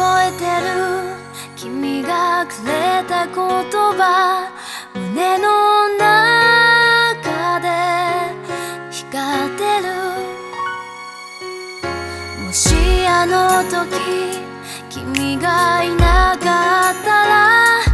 覚えてる君がくれた言葉胸の中で光ってるもしあの時君がいなかったら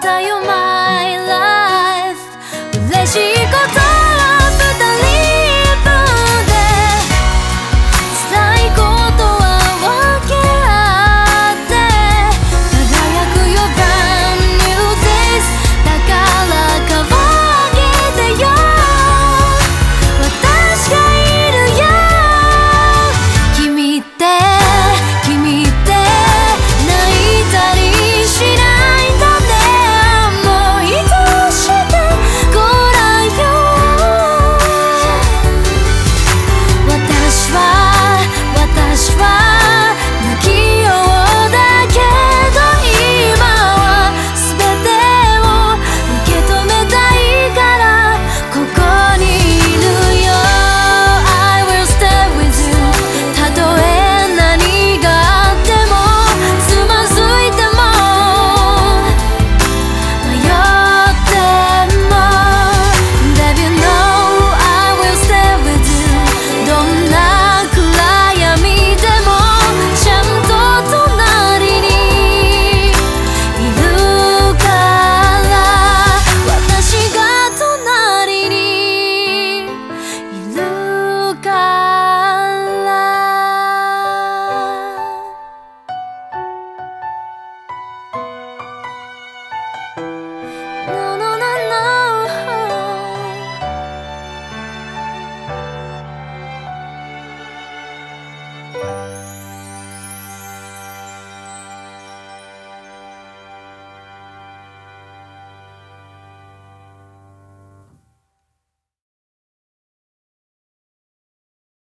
たよ